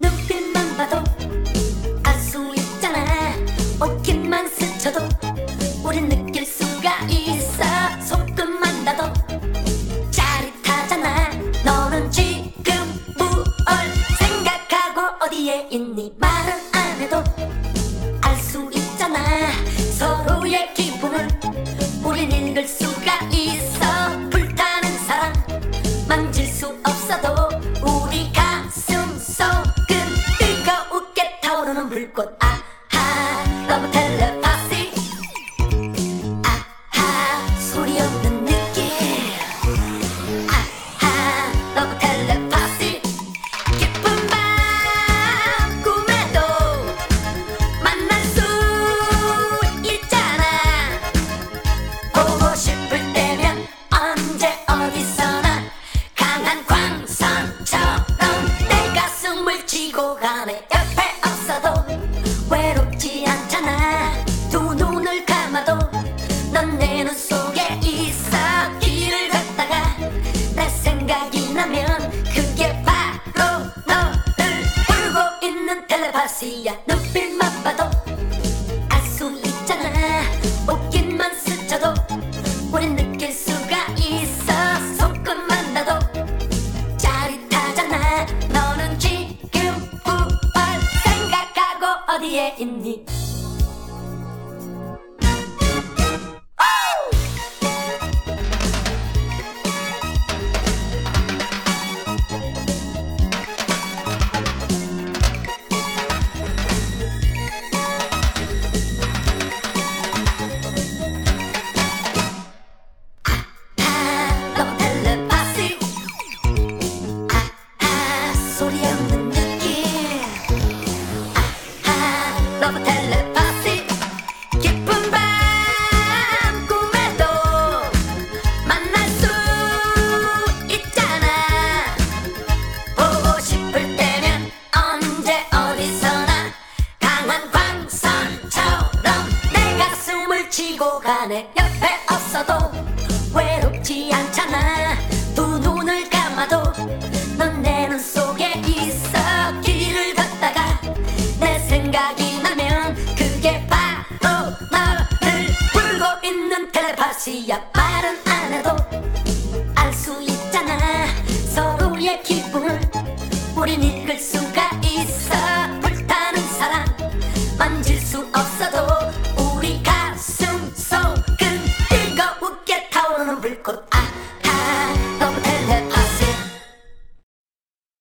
눈빛만 봐도 알 수 있잖아. 옷깃만 스쳐도 우린 느낄 우린 읽 텔레파시야 눈빛만 봐도 알 수 있잖아. 옷깃만 스쳐도 우린 느낄 수가 있어. 손끝만 닿도 짜릿하잖아. 너는 지금 무얼 생각하고 어디에 있니 쥐고 가네. 옆에 없어도 외롭지 않잖아 텔레파시야 말은 안 해도 알 수 있잖아. 서로의 기분을 우린 읽을 수가 있어. 불타는 사랑 만질 수 없어도 우리 가슴 속은 뜨거우게 타오르는 불꽃